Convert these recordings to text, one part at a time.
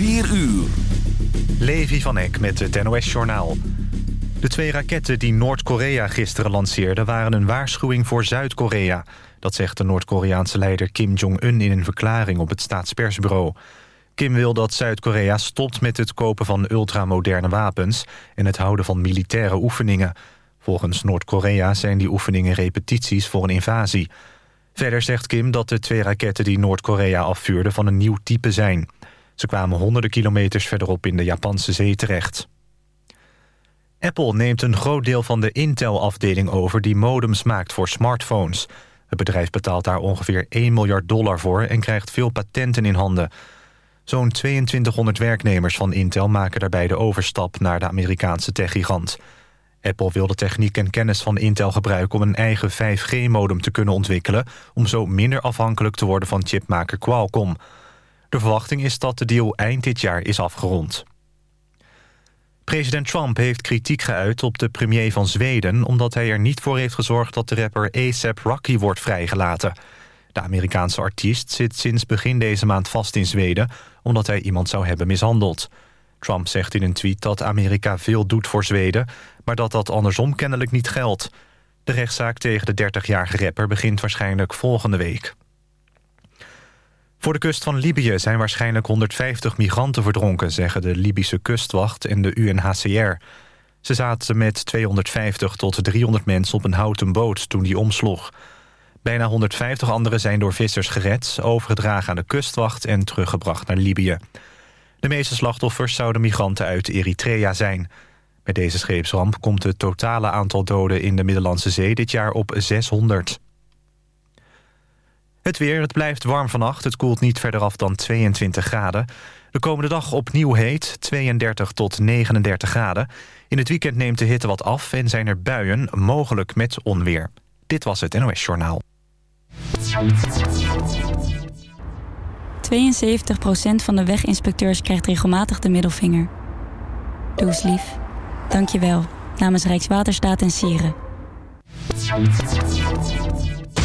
4 uur. Levi van Eck met het NOS-journaal. De twee raketten die Noord-Korea gisteren lanceerde... waren een waarschuwing voor Zuid-Korea. Dat zegt de Noord-Koreaanse leider Kim Jong-un... in een verklaring op het staatspersbureau. Kim wil dat Zuid-Korea stopt met het kopen van ultramoderne wapens... en het houden van militaire oefeningen. Volgens Noord-Korea zijn die oefeningen repetities voor een invasie. Verder zegt Kim dat de twee raketten die Noord-Korea afvuurde... van een nieuw type zijn... Ze kwamen honderden kilometers verderop in de Japanse zee terecht. Apple neemt een groot deel van de Intel-afdeling over... die modems maakt voor smartphones. Het bedrijf betaalt daar ongeveer 1 miljard dollar voor... en krijgt veel patenten in handen. Zo'n 2200 werknemers van Intel maken daarbij de overstap... naar de Amerikaanse techgigant. Apple wil de techniek en kennis van Intel gebruiken... om een eigen 5G-modem te kunnen ontwikkelen... om zo minder afhankelijk te worden van chipmaker Qualcomm... De verwachting is dat de deal eind dit jaar is afgerond. President Trump heeft kritiek geuit op de premier van Zweden... omdat hij er niet voor heeft gezorgd dat de rapper ASAP Rocky wordt vrijgelaten. De Amerikaanse artiest zit sinds begin deze maand vast in Zweden... omdat hij iemand zou hebben mishandeld. Trump zegt in een tweet dat Amerika veel doet voor Zweden... maar dat dat andersom kennelijk niet geldt. De rechtszaak tegen de 30-jarige rapper begint waarschijnlijk volgende week. Voor de kust van Libië zijn waarschijnlijk 150 migranten verdronken... zeggen de Libische kustwacht en de UNHCR. Ze zaten met 250 tot 300 mensen op een houten boot toen die omsloeg. Bijna 150 anderen zijn door vissers gered... overgedragen aan de kustwacht en teruggebracht naar Libië. De meeste slachtoffers zouden migranten uit Eritrea zijn. Met deze scheepsramp komt het totale aantal doden in de Middellandse Zee... dit jaar op 600. Het weer, het blijft warm vannacht. Het koelt niet verder af dan 22 graden. De komende dag opnieuw heet, 32 tot 39 graden. In het weekend neemt de hitte wat af en zijn er buien, mogelijk met onweer. Dit was het NOS Journaal. 72% van de weginspecteurs krijgt regelmatig de middelvinger. Doe eens lief. Dank je wel. Namens Rijkswaterstaat en Sieren.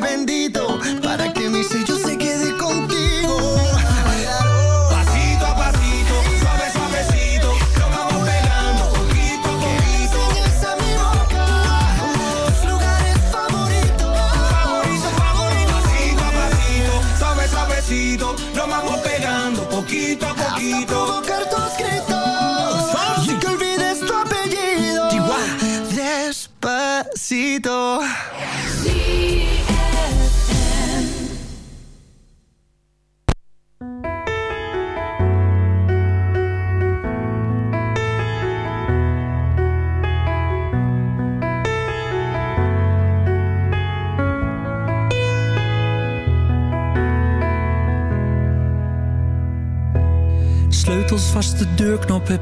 driving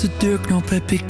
de deur, knoppen, pik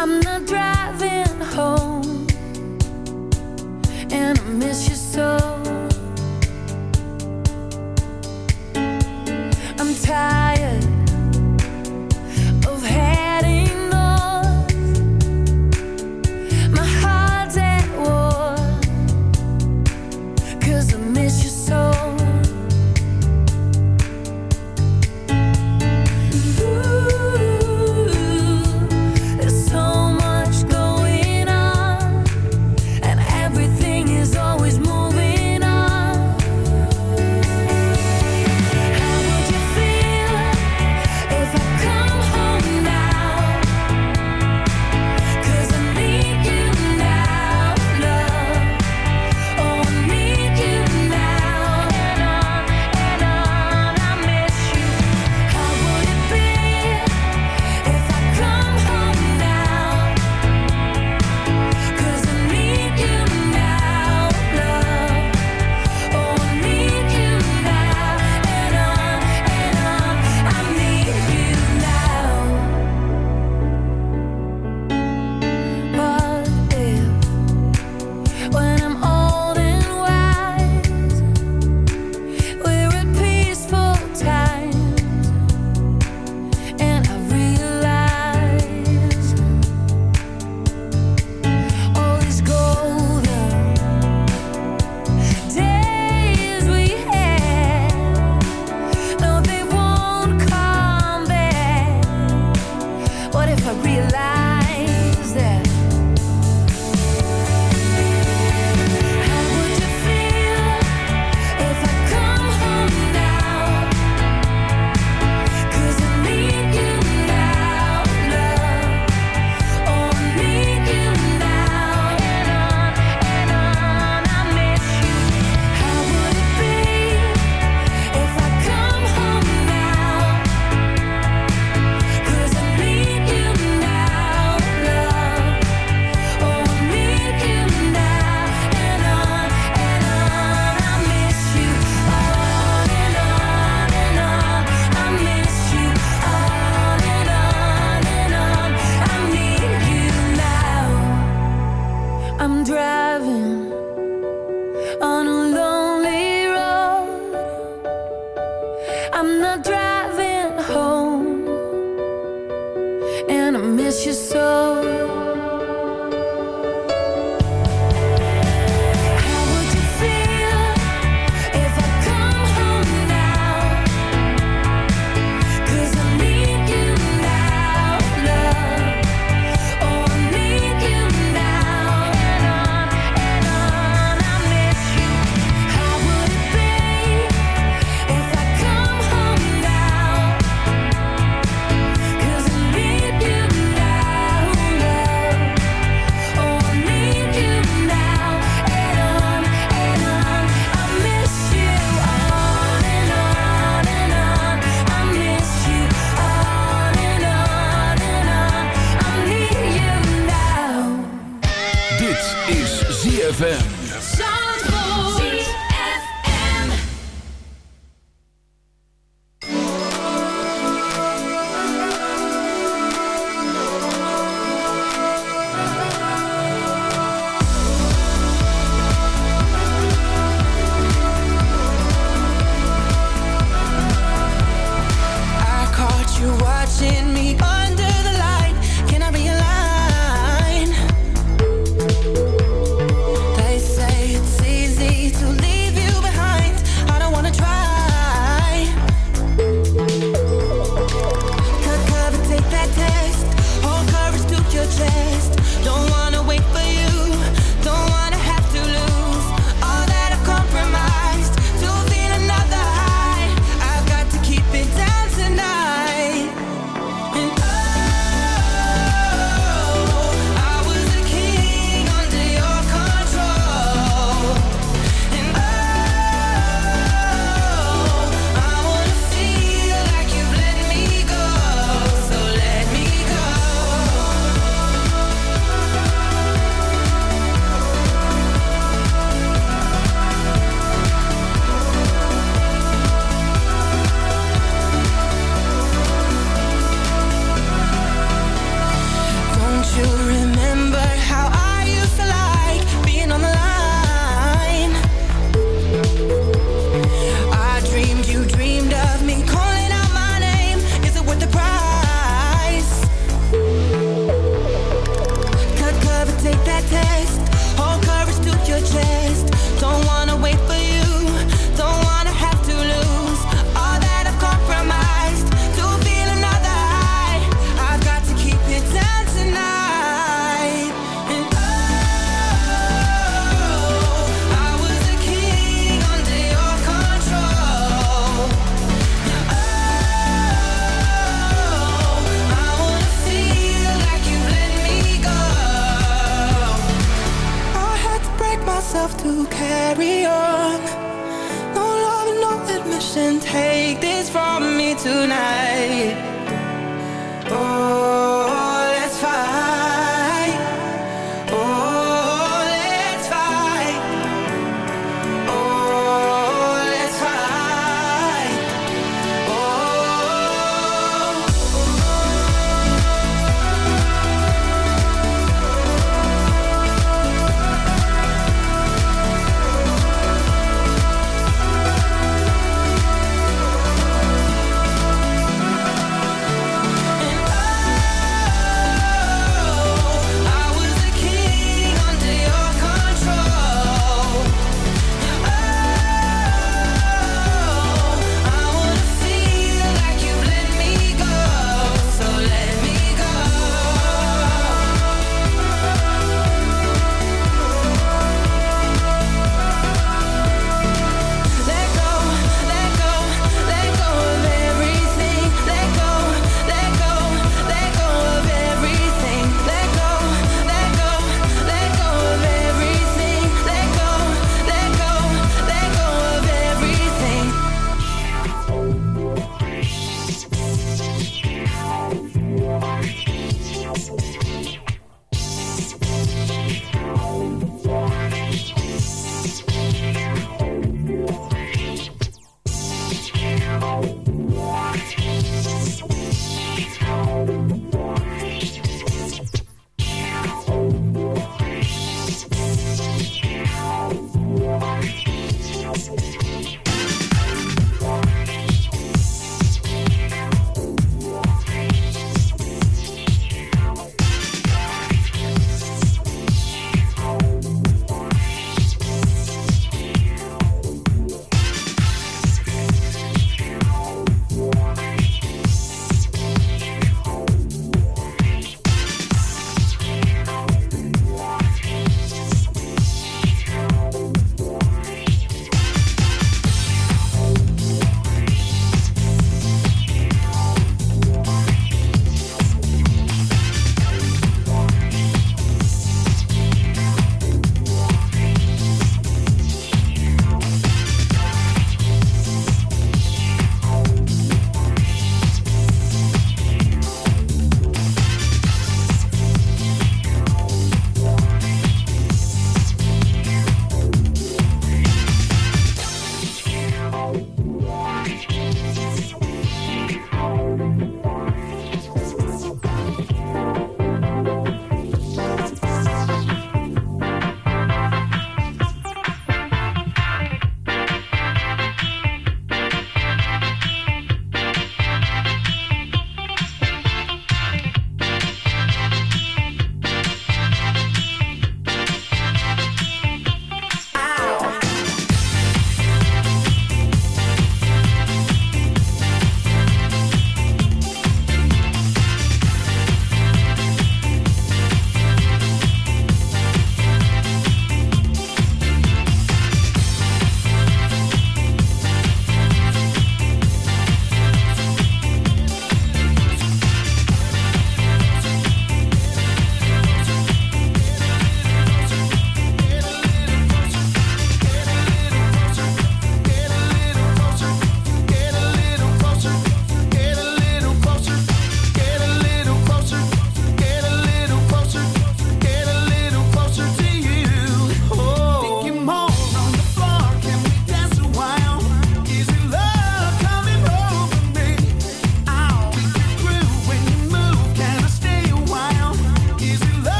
I'm not dry.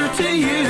closer to you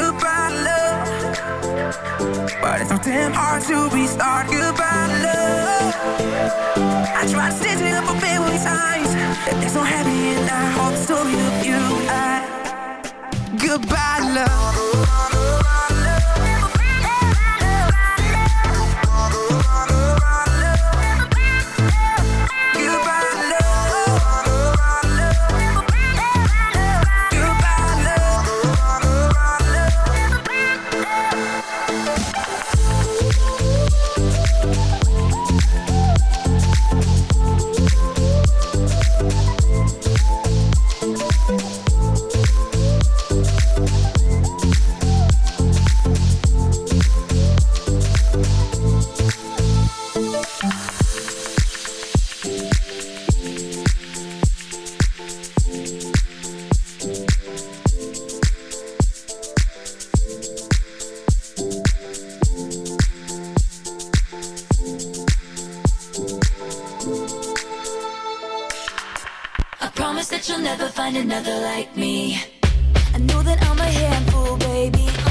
But it's so damn hard to be restart. Goodbye, love. I tried to stitch it up a billion times. It's so happy and I hope the story you. I goodbye, love. That you'll never find another like me. I know that I'm a handful, baby.